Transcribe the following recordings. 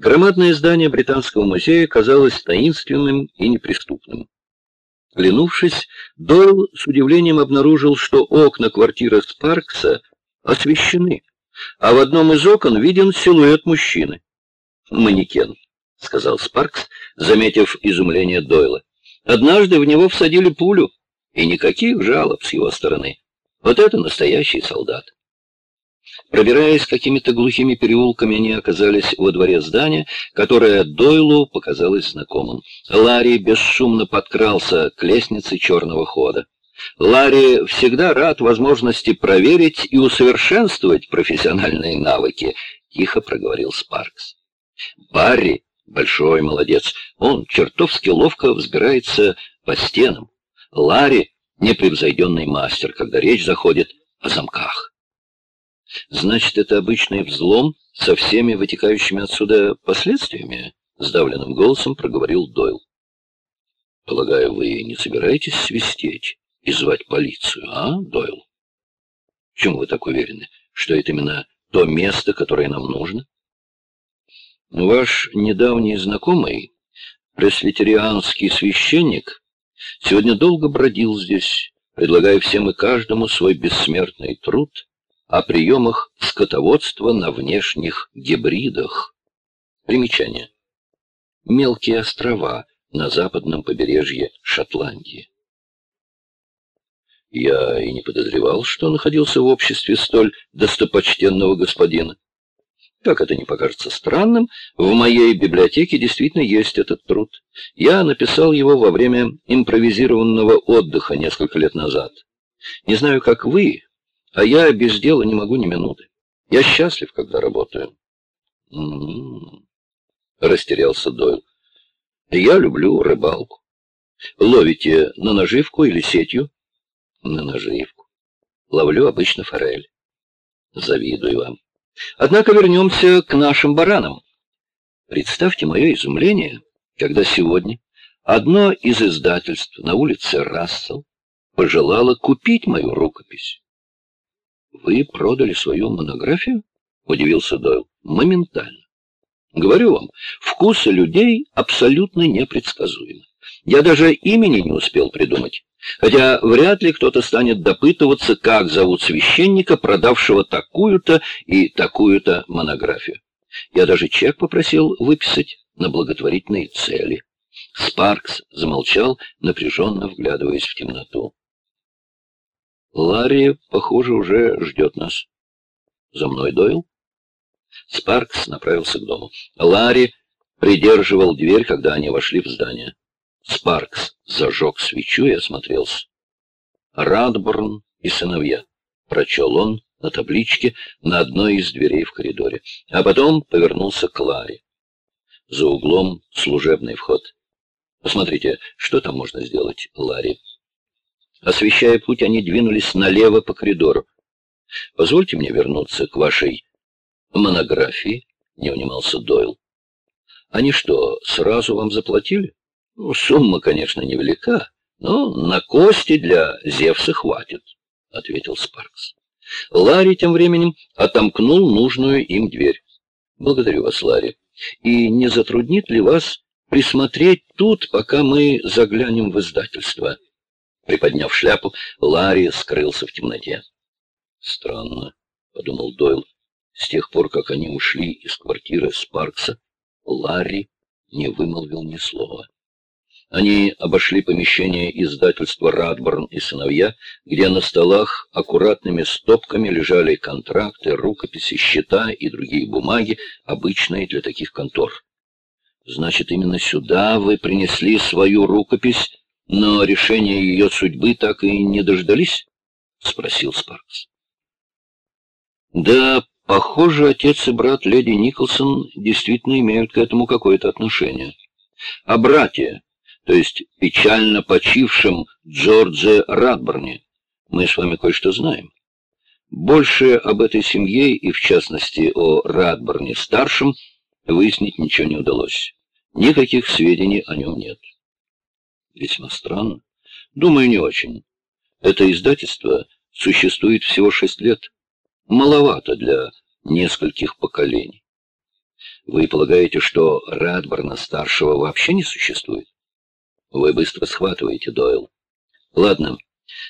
Громадное здание Британского музея казалось таинственным и неприступным. Глянувшись, Дойл с удивлением обнаружил, что окна квартиры Спаркса освещены, а в одном из окон виден силуэт мужчины. «Манекен», — сказал Спаркс, заметив изумление Дойла. «Однажды в него всадили пулю, и никаких жалоб с его стороны. Вот это настоящий солдат». Пробираясь какими-то глухими переулками, они оказались во дворе здания, которое Дойлу показалось знакомым. Ларри бесшумно подкрался к лестнице черного хода. Ларри всегда рад возможности проверить и усовершенствовать профессиональные навыки, тихо проговорил Спаркс. Барри большой молодец, он чертовски ловко взбирается по стенам. Ларри непревзойденный мастер, когда речь заходит о замках. Значит, это обычный взлом со всеми вытекающими отсюда последствиями? Сдавленным голосом проговорил Дойл. Полагаю, вы не собираетесь свистеть и звать полицию, а, Дойл? Чем вы так уверены, что это именно то место, которое нам нужно? Ваш недавний знакомый, пресвитерианский священник, сегодня долго бродил здесь, предлагая всем и каждому свой бессмертный труд о приемах скотоводства на внешних гибридах. Примечание. Мелкие острова на западном побережье Шотландии. Я и не подозревал, что находился в обществе столь достопочтенного господина. Как это не покажется странным, в моей библиотеке действительно есть этот труд. Я написал его во время импровизированного отдыха несколько лет назад. Не знаю, как вы, а я без дела не могу ни минуты. Я счастлив, когда работаю. М -м -м. Растерялся Дойл. Я люблю рыбалку. Ловите на наживку или сетью? На наживку. Ловлю обычно форель. Завидую вам. Однако вернемся к нашим баранам. Представьте мое изумление, когда сегодня одно из издательств на улице Рассел пожелало купить мою рукопись. «Вы продали свою монографию?» — удивился Дойл. «Моментально. Говорю вам, вкусы людей абсолютно непредсказуемы. Я даже имени не успел придумать. Хотя вряд ли кто-то станет допытываться, как зовут священника, продавшего такую-то и такую-то монографию. Я даже чек попросил выписать на благотворительные цели. Спаркс замолчал, напряженно вглядываясь в темноту. Ларри, похоже, уже ждет нас. За мной Дойл? Спаркс направился к дому. Ларри придерживал дверь, когда они вошли в здание. Спаркс зажег свечу и осмотрелся. «Радборн и сыновья», — прочел он на табличке на одной из дверей в коридоре, а потом повернулся к Ларе. За углом служебный вход. «Посмотрите, что там можно сделать, Ларри?» Освещая путь, они двинулись налево по коридору. «Позвольте мне вернуться к вашей монографии», — не унимался Дойл. «Они что, сразу вам заплатили?» Ну, сумма, конечно, невелика, но на кости для Зевса хватит, — ответил Спаркс. Ларри тем временем отомкнул нужную им дверь. Благодарю вас, Ларри. И не затруднит ли вас присмотреть тут, пока мы заглянем в издательство? Приподняв шляпу, Ларри скрылся в темноте. Странно, — подумал Дойл. С тех пор, как они ушли из квартиры Спаркса, Ларри не вымолвил ни слова. Они обошли помещение издательства «Радборн и сыновья», где на столах аккуратными стопками лежали контракты, рукописи, счета и другие бумаги, обычные для таких контор. «Значит, именно сюда вы принесли свою рукопись, но решения ее судьбы так и не дождались?» — спросил Спаркс. «Да, похоже, отец и брат леди Николсон действительно имеют к этому какое-то отношение. А братья...» то есть печально почившем Джордже Радборне, мы с вами кое-что знаем. Больше об этой семье и, в частности, о Радборне-старшем выяснить ничего не удалось. Никаких сведений о нем нет. Весьма странно. Думаю, не очень. Это издательство существует всего шесть лет. Маловато для нескольких поколений. Вы полагаете, что Радборна-старшего вообще не существует? Вы быстро схватываете, Дойл. Ладно,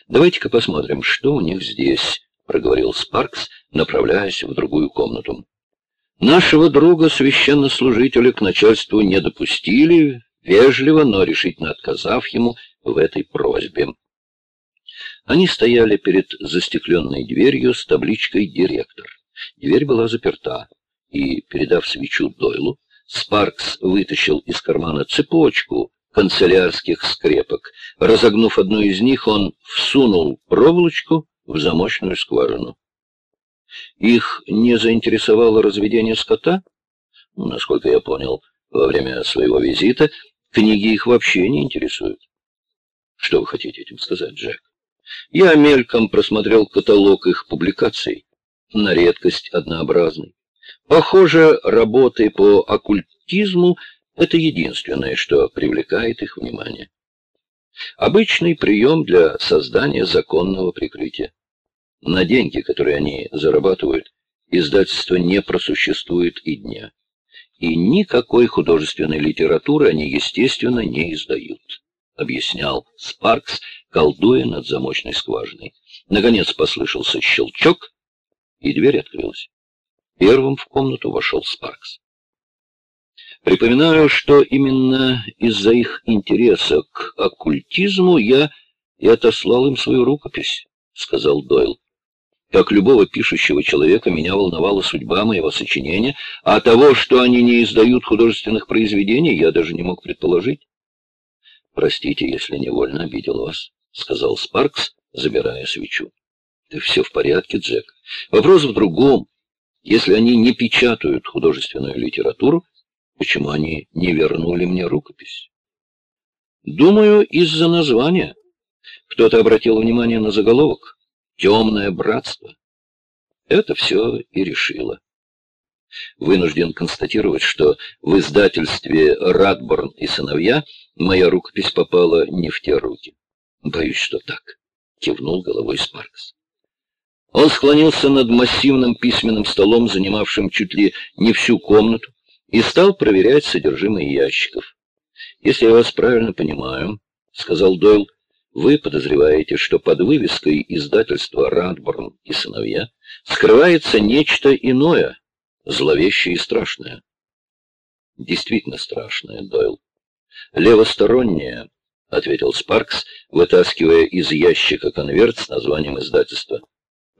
давайте-ка посмотрим, что у них здесь, проговорил Спаркс, направляясь в другую комнату. Нашего друга священнослужителя к начальству не допустили, вежливо, но решительно отказав ему в этой просьбе. Они стояли перед застекленной дверью с табличкой «Директор». Дверь была заперта, и, передав свечу Дойлу, Спаркс вытащил из кармана цепочку канцелярских скрепок. Разогнув одну из них, он всунул проволочку в замочную скважину. Их не заинтересовало разведение скота? Насколько я понял, во время своего визита книги их вообще не интересуют. Что вы хотите этим сказать, Джек? Я мельком просмотрел каталог их публикаций, на редкость однообразный. Похоже, работы по оккультизму — это единственное, что привлекает их внимание. Обычный прием для создания законного прикрытия. На деньги, которые они зарабатывают, издательство не просуществует и дня. И никакой художественной литературы они, естественно, не издают, объяснял Спаркс, колдуя над замочной скважиной. Наконец послышался щелчок, и дверь открылась. Первым в комнату вошел Спаркс. Припоминаю, что именно из-за их интереса к оккультизму я и отослал им свою рукопись, — сказал Дойл. Как любого пишущего человека, меня волновала судьба моего сочинения, а того, что они не издают художественных произведений, я даже не мог предположить. «Простите, если невольно обидел вас», — сказал Спаркс, забирая свечу. «Да все в порядке, Джек. Вопрос в другом. Если они не печатают художественную литературу, почему они не вернули мне рукопись?» «Думаю, из-за названия. Кто-то обратил внимание на заголовок» темное братство. Это все и решило. Вынужден констатировать, что в издательстве «Радборн и сыновья» моя рукопись попала не в те руки. Боюсь, что так, — кивнул головой Спаркс. Он склонился над массивным письменным столом, занимавшим чуть ли не всю комнату, и стал проверять содержимое ящиков. «Если я вас правильно понимаю», — сказал Дойл, вы подозреваете, что под вывеской издательства «Радборн и сыновья» скрывается нечто иное, зловещее и страшное. Действительно страшное, Дойл. Левостороннее, — ответил Спаркс, вытаскивая из ящика конверт с названием издательства.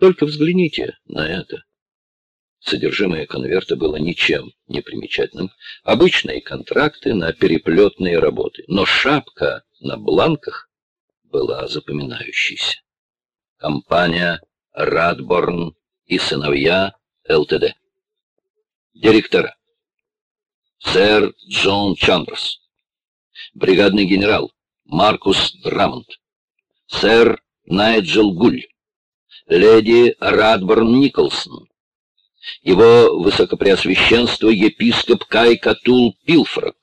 Только взгляните на это. Содержимое конверта было ничем не примечательным. Обычные контракты на переплетные работы. Но шапка на бланках была запоминающейся. Компания «Радборн и сыновья ЛТД». Директора. Сэр Джон Чандерс. Бригадный генерал Маркус Драмонт. Сэр Найджел Гуль. Леди Радборн Николсон. Его высокопреосвященство епископ Кай Катул Пилфорд.